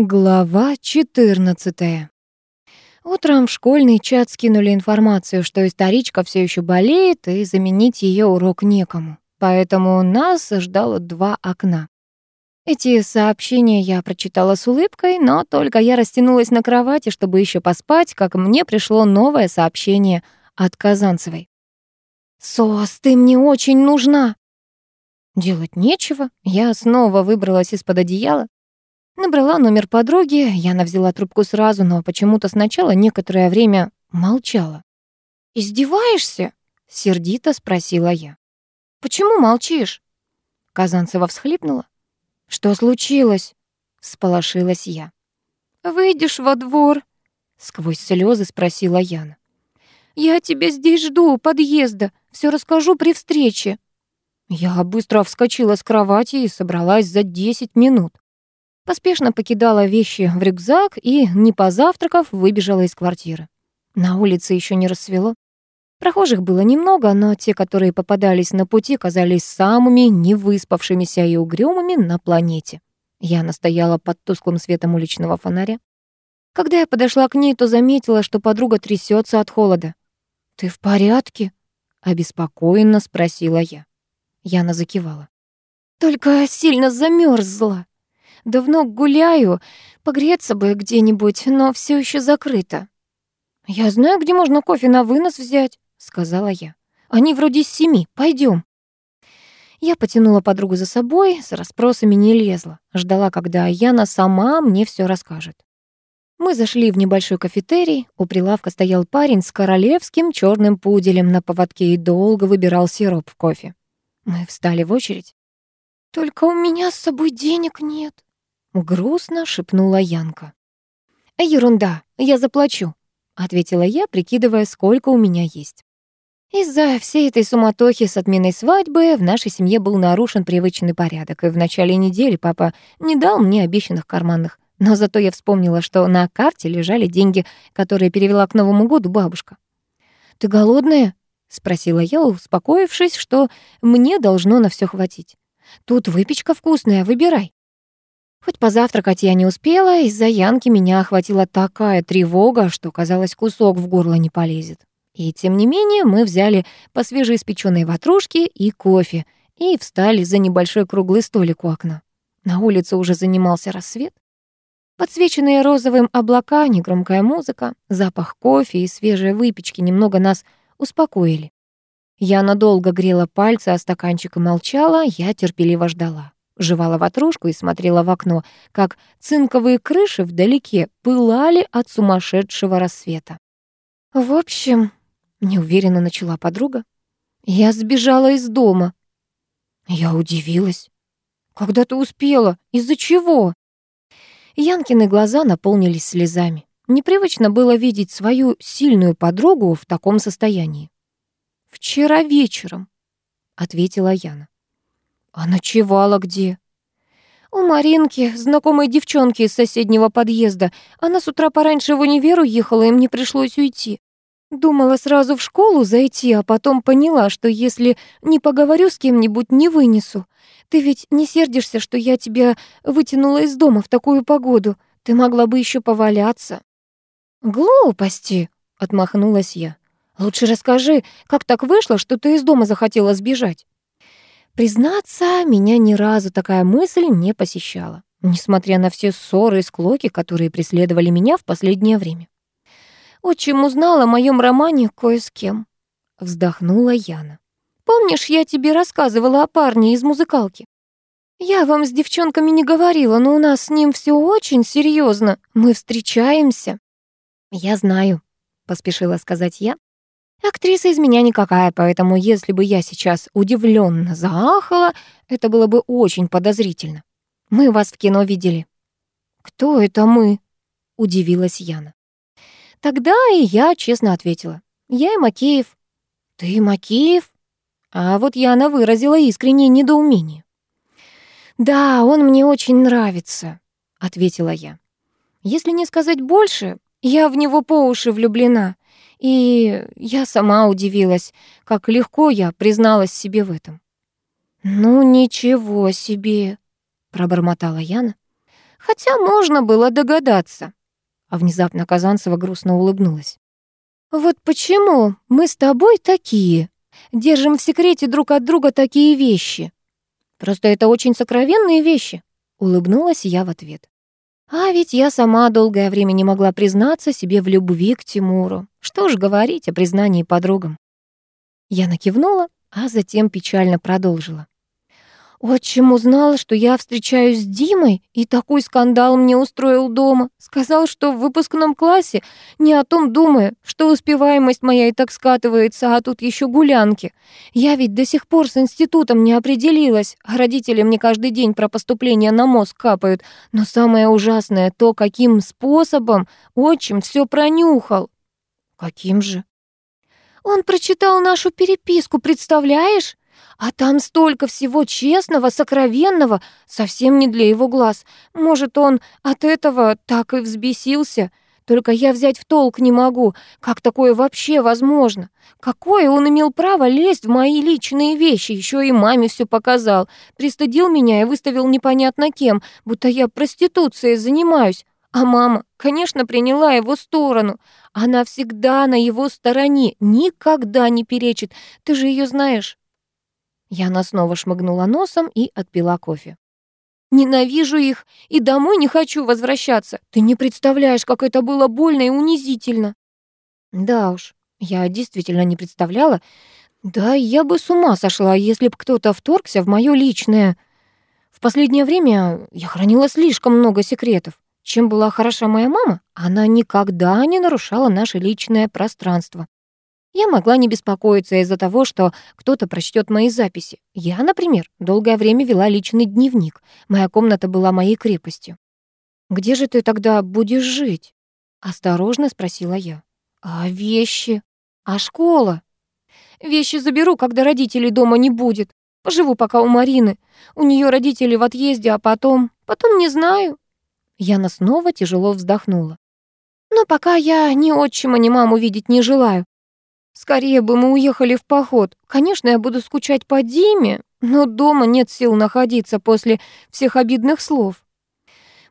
Глава 14. Утром в школьный чат скинули информацию, что историчка все еще болеет, и заменить ее урок некому. Поэтому нас ждало два окна. Эти сообщения я прочитала с улыбкой, но только я растянулась на кровати, чтобы еще поспать, как мне пришло новое сообщение от Казанцевой. «Сос, ты мне очень нужна!» Делать нечего, я снова выбралась из-под одеяла, Набрала номер подруги, Яна взяла трубку сразу, но почему-то сначала некоторое время молчала. «Издеваешься?» — сердито спросила я. «Почему молчишь?» Казанцева всхлипнула. «Что случилось?» — сполошилась я. «Выйдешь во двор?» — сквозь слезы спросила Яна. «Я тебя здесь жду, у подъезда. Все расскажу при встрече». Я быстро вскочила с кровати и собралась за десять минут. Поспешно покидала вещи в рюкзак и, не позавтракав, выбежала из квартиры. На улице еще не рассвело. Прохожих было немного, но те, которые попадались на пути, казались самыми невыспавшимися и угрюмыми на планете. Я настояла под тусклым светом уличного фонаря. Когда я подошла к ней, то заметила, что подруга трясется от холода. «Ты в порядке?» — обеспокоенно спросила я. Яна закивала. «Только сильно замерзла. Давно гуляю, погреться бы где-нибудь, но все еще закрыто. Я знаю, где можно кофе на вынос взять, сказала я. Они вроде с семи. Пойдем. Я потянула подругу за собой, с расспросами не лезла, ждала, когда Яна сама мне все расскажет. Мы зашли в небольшой кафетерий. У прилавка стоял парень с королевским черным пуделем на поводке и долго выбирал сироп в кофе. Мы встали в очередь. «Только у меня с собой денег нет», грустно шепнула Янка. «Ерунда, я заплачу», — ответила я, прикидывая, сколько у меня есть. Из-за всей этой суматохи с отменой свадьбы в нашей семье был нарушен привычный порядок, и в начале недели папа не дал мне обещанных карманных. Но зато я вспомнила, что на карте лежали деньги, которые перевела к Новому году бабушка. «Ты голодная?» — спросила я, успокоившись, что мне должно на все хватить. «Тут выпечка вкусная, выбирай». Хоть позавтракать я не успела, из-за Янки меня охватила такая тревога, что, казалось, кусок в горло не полезет. И тем не менее мы взяли по свежеиспеченной ватрушке и кофе и встали за небольшой круглый столик у окна. На улице уже занимался рассвет. Подсвеченные розовым облака, негромкая музыка, запах кофе и свежей выпечки немного нас успокоили. Я надолго грела пальцы, а стаканчик и молчала, я терпеливо ждала жевала ватрушку и смотрела в окно, как цинковые крыши вдалеке пылали от сумасшедшего рассвета. «В общем», — неуверенно начала подруга, — «я сбежала из дома». Я удивилась. «Когда ты успела? Из-за чего?» Янкины глаза наполнились слезами. Непривычно было видеть свою сильную подругу в таком состоянии. «Вчера вечером», — ответила Яна. «А ночевала где?» «У Маринки, знакомой девчонки из соседнего подъезда. Она с утра пораньше в универ уехала, и мне пришлось уйти. Думала сразу в школу зайти, а потом поняла, что если не поговорю с кем-нибудь, не вынесу. Ты ведь не сердишься, что я тебя вытянула из дома в такую погоду? Ты могла бы еще поваляться». «Глупости», — отмахнулась я. «Лучше расскажи, как так вышло, что ты из дома захотела сбежать?» Признаться, меня ни разу такая мысль не посещала, несмотря на все ссоры и склоки, которые преследовали меня в последнее время. «Отчим узнал о моем романе кое с кем», — вздохнула Яна. «Помнишь, я тебе рассказывала о парне из музыкалки? Я вам с девчонками не говорила, но у нас с ним все очень серьезно. Мы встречаемся». «Я знаю», — поспешила сказать я, Актриса из меня никакая, поэтому если бы я сейчас удивленно заахала, это было бы очень подозрительно. Мы вас в кино видели. Кто это мы? Удивилась Яна. Тогда и я честно ответила. Я и Макеев. Ты Макеев? А вот Яна выразила искреннее недоумение. «Да, он мне очень нравится», — ответила я. «Если не сказать больше, я в него по уши влюблена. И я сама удивилась, как легко я призналась себе в этом. «Ну, ничего себе», — пробормотала Яна. Хотя можно было догадаться. А внезапно Казанцева грустно улыбнулась. «Вот почему мы с тобой такие? Держим в секрете друг от друга такие вещи. Просто это очень сокровенные вещи», — улыбнулась я в ответ. А ведь я сама долгое время не могла признаться себе в любви к Тимуру. Что ж говорить о признании подругам. Я накивнула, а затем печально продолжила. Отчим узнал, что я встречаюсь с Димой, и такой скандал мне устроил дома. Сказал, что в выпускном классе не о том думаю, что успеваемость моя и так скатывается, а тут еще гулянки. Я ведь до сих пор с институтом не определилась. А родители мне каждый день про поступление на мозг капают. Но самое ужасное то, каким способом отчим все пронюхал. Каким же? Он прочитал нашу переписку, представляешь? А там столько всего честного, сокровенного, совсем не для его глаз. Может, он от этого так и взбесился? Только я взять в толк не могу. Как такое вообще возможно? Какое он имел право лезть в мои личные вещи? Еще и маме все показал. Пристыдил меня и выставил непонятно кем, будто я проституцией занимаюсь. А мама, конечно, приняла его сторону. Она всегда на его стороне, никогда не перечит. Ты же ее знаешь. Яна снова шмыгнула носом и отпила кофе. «Ненавижу их и домой не хочу возвращаться. Ты не представляешь, как это было больно и унизительно». «Да уж, я действительно не представляла. Да, я бы с ума сошла, если бы кто-то вторгся в моё личное. В последнее время я хранила слишком много секретов. Чем была хороша моя мама, она никогда не нарушала наше личное пространство. Я могла не беспокоиться из-за того, что кто-то прочтет мои записи. Я, например, долгое время вела личный дневник. Моя комната была моей крепостью. «Где же ты тогда будешь жить?» — осторожно спросила я. «А вещи? А школа?» «Вещи заберу, когда родителей дома не будет. Поживу пока у Марины. У нее родители в отъезде, а потом... Потом не знаю». Яна снова тяжело вздохнула. «Но пока я ни отчима, ни маму видеть не желаю. Скорее бы мы уехали в поход. Конечно, я буду скучать по Диме, но дома нет сил находиться после всех обидных слов.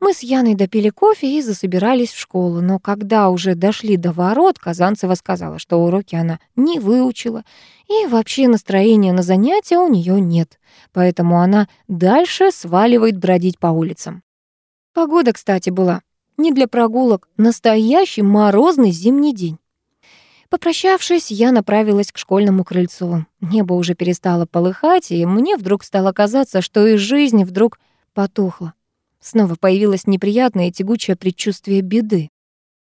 Мы с Яной допили кофе и засобирались в школу, но когда уже дошли до ворот, Казанцева сказала, что уроки она не выучила, и вообще настроения на занятия у нее нет, поэтому она дальше сваливает бродить по улицам. Погода, кстати, была не для прогулок, настоящий морозный зимний день. Попрощавшись, я направилась к школьному крыльцу. Небо уже перестало полыхать, и мне вдруг стало казаться, что и жизнь вдруг потухла. Снова появилось неприятное и тягучее предчувствие беды.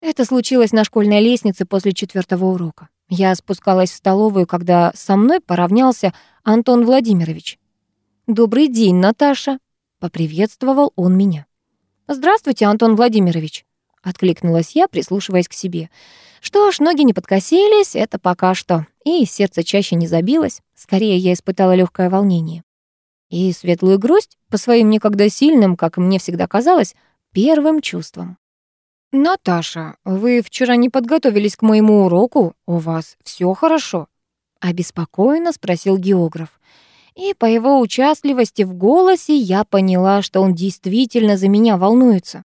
Это случилось на школьной лестнице после четвертого урока. Я спускалась в столовую, когда со мной поравнялся Антон Владимирович. «Добрый день, Наташа!» — поприветствовал он меня. «Здравствуйте, Антон Владимирович!» — откликнулась я, прислушиваясь к себе. Что ж, ноги не подкосились, это пока что. И сердце чаще не забилось. Скорее, я испытала легкое волнение. И светлую грусть по своим никогда сильным, как мне всегда казалось, первым чувством. «Наташа, вы вчера не подготовились к моему уроку? У вас все хорошо?» Обеспокоенно спросил географ. И по его участливости в голосе я поняла, что он действительно за меня волнуется.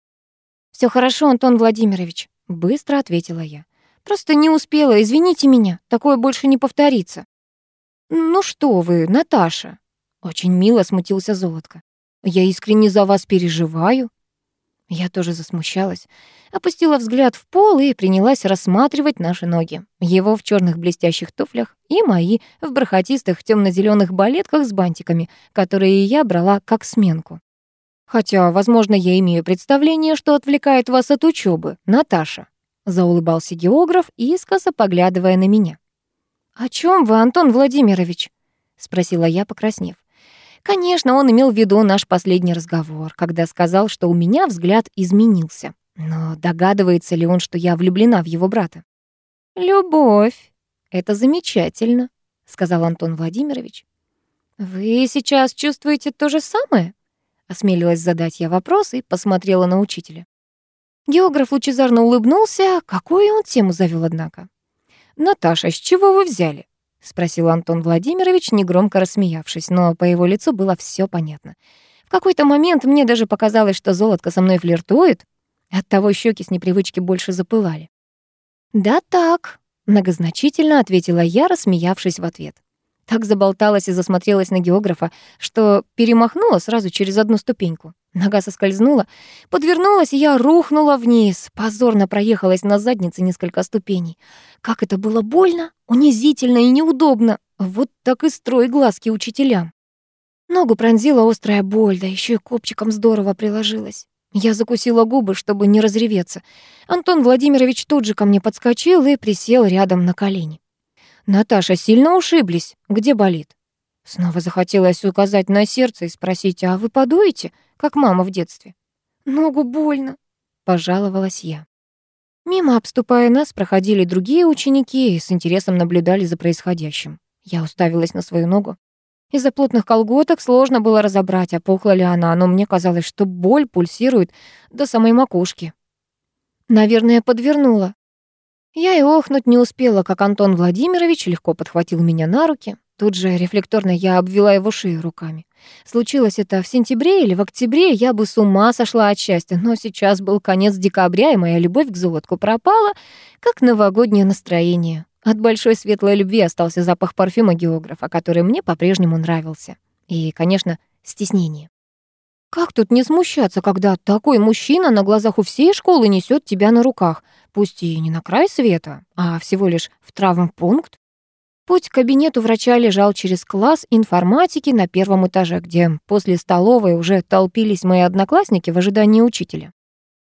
Все хорошо, Антон Владимирович», — быстро ответила я. «Просто не успела, извините меня, такое больше не повторится». «Ну что вы, Наташа?» Очень мило смутился Золотко. «Я искренне за вас переживаю». Я тоже засмущалась, опустила взгляд в пол и принялась рассматривать наши ноги. Его в черных блестящих туфлях и мои в бархатистых темно зеленых балетках с бантиками, которые я брала как сменку. Хотя, возможно, я имею представление, что отвлекает вас от учебы, Наташа. Заулыбался географ, искоса поглядывая на меня. «О чем вы, Антон Владимирович?» — спросила я, покраснев. Конечно, он имел в виду наш последний разговор, когда сказал, что у меня взгляд изменился. Но догадывается ли он, что я влюблена в его брата? «Любовь. Это замечательно», — сказал Антон Владимирович. «Вы сейчас чувствуете то же самое?» Осмелилась задать я вопрос и посмотрела на учителя. Географ лучезарно улыбнулся. Какую он тему завел, однако? «Наташа, с чего вы взяли?» — спросил Антон Владимирович, негромко рассмеявшись, но по его лицу было все понятно. В какой-то момент мне даже показалось, что золотко со мной флиртует. Оттого щеки с непривычки больше запылали. «Да так», — многозначительно ответила я, рассмеявшись в ответ. Так заболталась и засмотрелась на географа, что перемахнула сразу через одну ступеньку. Нога соскользнула, подвернулась, и я рухнула вниз, позорно проехалась на заднице несколько ступеней. Как это было больно, унизительно и неудобно. Вот так и строй глазки учителям. Ногу пронзила острая боль, да еще и копчиком здорово приложилась. Я закусила губы, чтобы не разреветься. Антон Владимирович тут же ко мне подскочил и присел рядом на колени. «Наташа, сильно ушиблись? Где болит?» Снова захотелось указать на сердце и спросить, а вы подуете, как мама в детстве? «Ногу больно», — пожаловалась я. Мимо, обступая нас, проходили другие ученики и с интересом наблюдали за происходящим. Я уставилась на свою ногу. Из-за плотных колготок сложно было разобрать, опухла ли она, но мне казалось, что боль пульсирует до самой макушки. Наверное, подвернула. Я и охнуть не успела, как Антон Владимирович легко подхватил меня на руки. Тут же рефлекторно я обвела его шею руками. Случилось это в сентябре или в октябре, я бы с ума сошла от счастья, но сейчас был конец декабря, и моя любовь к золотку пропала, как новогоднее настроение. От большой светлой любви остался запах парфюма географа, который мне по-прежнему нравился. И, конечно, стеснение. Как тут не смущаться, когда такой мужчина на глазах у всей школы несет тебя на руках, пусть и не на край света, а всего лишь в травмпункт? Путь к кабинету врача лежал через класс информатики на первом этаже, где после столовой уже толпились мои одноклассники в ожидании учителя.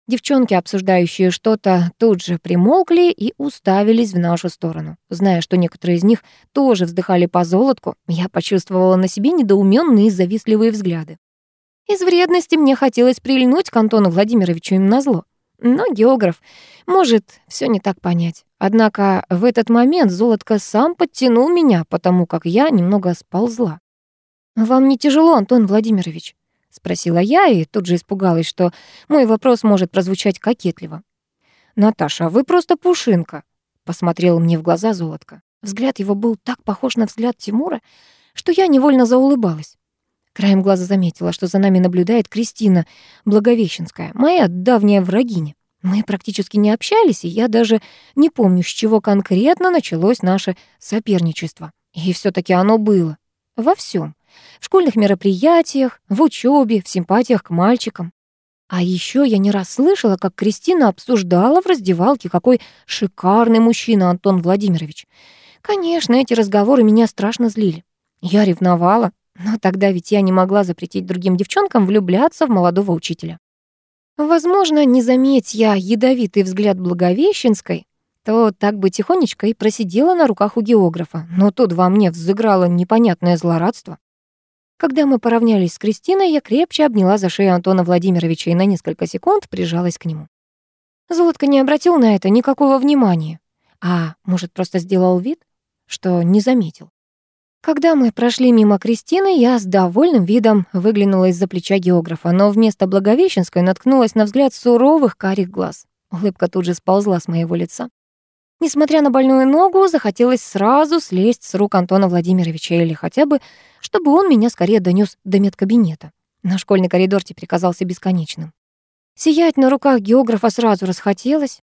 Девчонки, обсуждающие что-то, тут же примолкли и уставились в нашу сторону. Зная, что некоторые из них тоже вздыхали по золотку, я почувствовала на себе недоуменные и завистливые взгляды. Из вредности мне хотелось прильнуть к Антону Владимировичу им назло. Но географ может все не так понять. Однако в этот момент Золотко сам подтянул меня, потому как я немного сползла. «Вам не тяжело, Антон Владимирович?» — спросила я и тут же испугалась, что мой вопрос может прозвучать кокетливо. «Наташа, вы просто пушинка», — посмотрел мне в глаза Золотко. Взгляд его был так похож на взгляд Тимура, что я невольно заулыбалась. Краем глаза заметила, что за нами наблюдает Кристина Благовещенская, моя давняя врагиня. Мы практически не общались, и я даже не помню, с чего конкретно началось наше соперничество. И все таки оно было. Во всем: В школьных мероприятиях, в учебе, в симпатиях к мальчикам. А еще я не раз слышала, как Кристина обсуждала в раздевалке, какой шикарный мужчина Антон Владимирович. Конечно, эти разговоры меня страшно злили. Я ревновала, но тогда ведь я не могла запретить другим девчонкам влюбляться в молодого учителя. Возможно, не заметь я ядовитый взгляд Благовещенской, то так бы тихонечко и просидела на руках у географа, но тут во мне взыграло непонятное злорадство. Когда мы поравнялись с Кристиной, я крепче обняла за шею Антона Владимировича и на несколько секунд прижалась к нему. Золотко не обратил на это никакого внимания. А может, просто сделал вид, что не заметил. Когда мы прошли мимо Кристины, я с довольным видом выглянула из-за плеча географа, но вместо Благовещенской наткнулась на взгляд суровых карих глаз. Улыбка тут же сползла с моего лица. Несмотря на больную ногу, захотелось сразу слезть с рук Антона Владимировича или хотя бы, чтобы он меня скорее донес до медкабинета. Наш школьный коридор теперь казался бесконечным. Сиять на руках географа сразу расхотелось.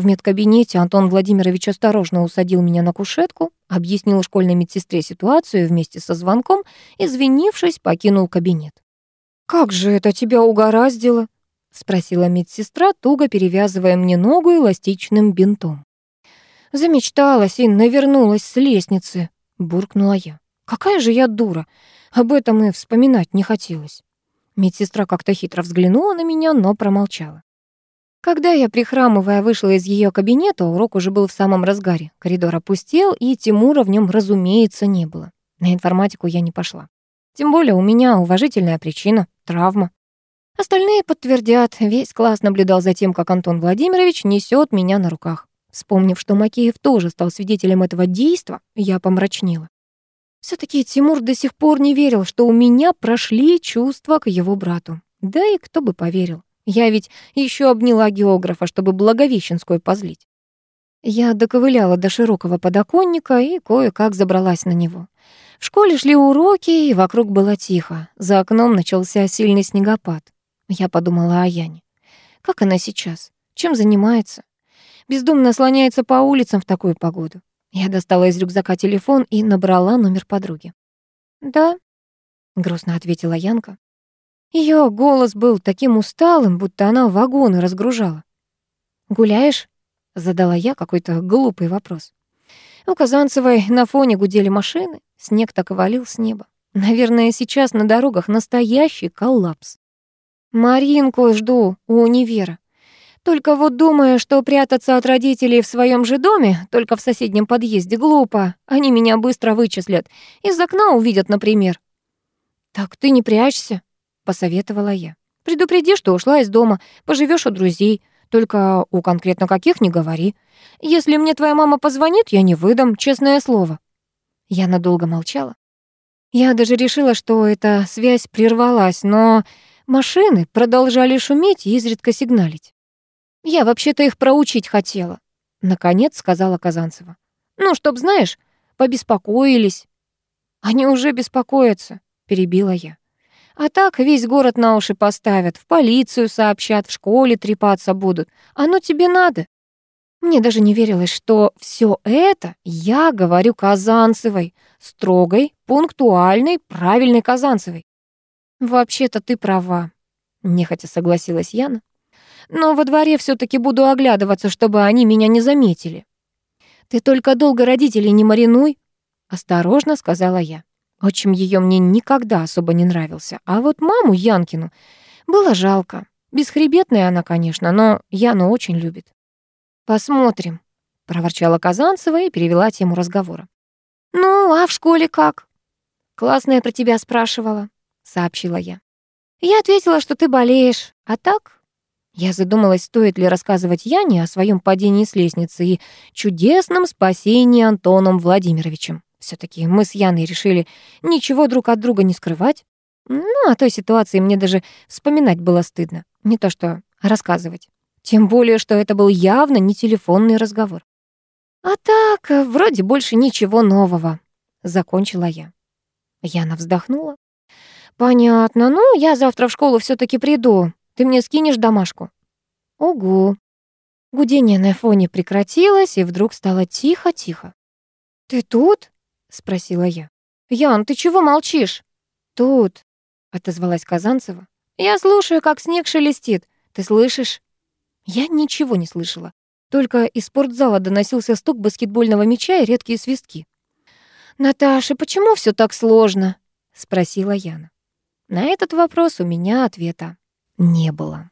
В медкабинете Антон Владимирович осторожно усадил меня на кушетку, объяснил школьной медсестре ситуацию вместе со звонком, извинившись, покинул кабинет. «Как же это тебя угораздило?» — спросила медсестра, туго перевязывая мне ногу эластичным бинтом. «Замечталась и навернулась с лестницы», — буркнула я. «Какая же я дура! Об этом и вспоминать не хотелось». Медсестра как-то хитро взглянула на меня, но промолчала. Когда я, прихрамывая, вышла из ее кабинета, урок уже был в самом разгаре. Коридор опустел, и Тимура в нем, разумеется, не было. На информатику я не пошла. Тем более у меня уважительная причина — травма. Остальные подтвердят, весь класс наблюдал за тем, как Антон Владимирович несет меня на руках. Вспомнив, что Макеев тоже стал свидетелем этого действа, я помрачнела. все таки Тимур до сих пор не верил, что у меня прошли чувства к его брату. Да и кто бы поверил. Я ведь еще обняла географа, чтобы Благовещенскую позлить. Я доковыляла до широкого подоконника и кое-как забралась на него. В школе шли уроки, и вокруг было тихо. За окном начался сильный снегопад. Я подумала о Яне. Как она сейчас? Чем занимается? Бездумно слоняется по улицам в такую погоду. Я достала из рюкзака телефон и набрала номер подруги. «Да», — грустно ответила Янка. Ее голос был таким усталым, будто она вагоны разгружала. «Гуляешь?» — задала я какой-то глупый вопрос. У Казанцевой на фоне гудели машины, снег так и валил с неба. Наверное, сейчас на дорогах настоящий коллапс. Маринку жду у универа. Только вот думаю, что прятаться от родителей в своем же доме, только в соседнем подъезде, глупо. Они меня быстро вычислят. Из окна увидят, например. «Так ты не прячься», — посоветовала я. «Предупреди, что ушла из дома, поживешь у друзей. Только у конкретно каких не говори. Если мне твоя мама позвонит, я не выдам, честное слово». Я надолго молчала. Я даже решила, что эта связь прервалась, но машины продолжали шуметь и изредка сигналить. «Я вообще-то их проучить хотела», — наконец сказала Казанцева. «Ну, чтоб, знаешь, побеспокоились». «Они уже беспокоятся», — перебила я. А так весь город на уши поставят, в полицию сообщат, в школе трепаться будут. Оно тебе надо. Мне даже не верилось, что все это я говорю Казанцевой, строгой, пунктуальной, правильной Казанцевой. Вообще-то ты права, нехотя согласилась Яна. Но во дворе все таки буду оглядываться, чтобы они меня не заметили. Ты только долго родителей не маринуй, осторожно сказала я. Отчим ее мне никогда особо не нравился, а вот маму Янкину было жалко. Бесхребетная она, конечно, но Яну очень любит. «Посмотрим», — проворчала Казанцева и перевела тему разговора. «Ну, а в школе как?» «Классная про тебя спрашивала», — сообщила я. «Я ответила, что ты болеешь, а так...» Я задумалась, стоит ли рассказывать Яне о своем падении с лестницы и чудесном спасении Антоном Владимировичем все таки мы с Яной решили ничего друг от друга не скрывать. Ну, о той ситуации мне даже вспоминать было стыдно. Не то что рассказывать. Тем более, что это был явно не телефонный разговор. «А так, вроде больше ничего нового», — закончила я. Яна вздохнула. «Понятно. Ну, я завтра в школу все таки приду. Ты мне скинешь домашку?» «Угу». Гудение на фоне прекратилось, и вдруг стало тихо-тихо. «Ты тут?» — спросила я. «Ян, ты чего молчишь?» «Тут», — отозвалась Казанцева. «Я слушаю, как снег шелестит. Ты слышишь?» Я ничего не слышала. Только из спортзала доносился стук баскетбольного мяча и редкие свистки. «Наташа, почему все так сложно?» — спросила Яна. На этот вопрос у меня ответа не было.